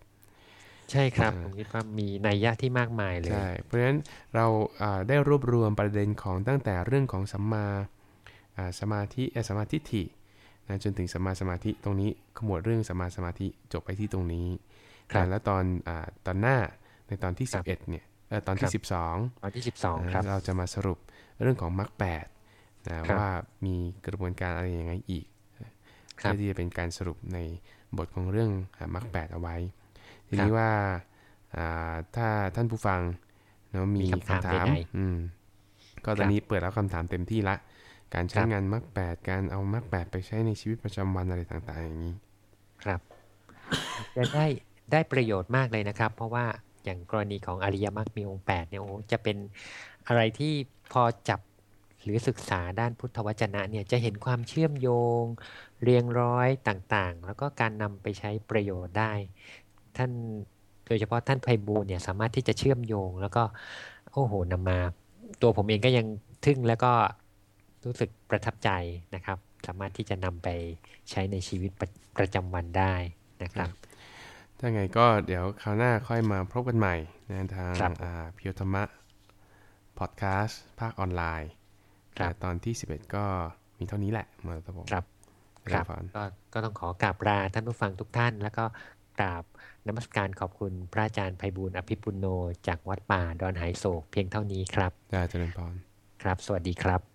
Speaker 2: ใช่ครับ
Speaker 1: อ่า
Speaker 2: ผมคิดว่ามีนัยยะที่มากมายเลย
Speaker 1: ใช่เพราะฉะนั้นเราอ่าได้รวบรวมประเด็นของตั้งแต่เรื่องของสัมมาอ่าสมาธิเอ่อสมาธิฐินะจนถึงสัมมาสมาธิตรงนี้ขมวดเรื่องสัมมาสมาธิจบไปที่ตรงนี้
Speaker 2: ครับ
Speaker 1: นะแล้วตอนอาตอนหน้าในตอนที่
Speaker 2: ครับ
Speaker 1: 11เนี่ยเอ่อตอน
Speaker 2: ค
Speaker 1: ที่
Speaker 2: รับ
Speaker 1: 12
Speaker 2: ตอนที่สิบสองครับ
Speaker 1: เราจะมาสรุป เรื่องของมรรคแปดนะครับว่ามีกระบวนการอะไรยังไงอีก
Speaker 2: ครับ
Speaker 1: เพื่อที่จะเป็นการสรุปในบทของเรื่องอ่ามรรคแปดเอาไว้ ที
Speaker 2: ครั
Speaker 1: นี้
Speaker 2: บ
Speaker 1: ว่าอ่าถ้าท่านผู้ฟังเนาะมี
Speaker 2: มีคำถาม
Speaker 1: คำถาม
Speaker 2: ใด
Speaker 1: อืมก็ตอนนี้เปิดรับคำถามเต็มที่ละ การใช้
Speaker 2: ครับ
Speaker 1: งานมรรคแปดการเอามรรคแปดไปใช้ในชีวิตประจำวันอะไรต่าง ๆ อย่างนี้
Speaker 2: ครับจะได้ได้ประโยชน์มากเลยนะครับ เพราะว่าอย่างกรณีของอริยมรรคมีองค์แปดเนี่ยโอ้จะเป็นอะไรที่ พอจับหรือศึกษาด้านพุทธวจนะเนี่ยจะเห็นความเชื่อมโยง เรียงร้อยต่างๆ แล้วก็การนำไปใช้ประโยชน์ได้ ท่านโดยเฉพาะท่านไพบูลย์เนี่ยสามารถที่จะเชื่อมโยง แล้วก็โอ้โหนำมา ตัวผมเองก็ยังทึ่งแล้วก็รู้สึกประทับใจนะครับ สามารถที่จะนำไปใช้ในชีวิตประประจำวันได้นะครับ
Speaker 1: ถ้าไงก็เดี๋ยวคราวหน้าค่อยมาพบกันใหม่นะทาง
Speaker 2: ครับ
Speaker 1: เพียวธรรมะ พอดแคสต์ภาคออนไลน์
Speaker 2: ครับ
Speaker 1: แต่ตอนที่ 11 ก็มีเท่านี้แหละมาตะผม
Speaker 2: ครับ
Speaker 1: เจ
Speaker 2: ค
Speaker 1: ริ
Speaker 2: รั
Speaker 1: ญ
Speaker 2: บ
Speaker 1: พร
Speaker 2: ก็ก็ต้องขอกราบลาท่านผู้ฟังทุกท่าน แล้วก็กราบนมัสการขอบคุณพระอาจารย์ไพบูลย์อภิปุโน จากวัดป่าดอนหายโศกเพียงเท่านี้ครับ
Speaker 1: ได้เจริญพร
Speaker 2: ครับ สวัสดีครับ